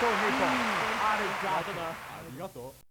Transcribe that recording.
とう、ありがとう。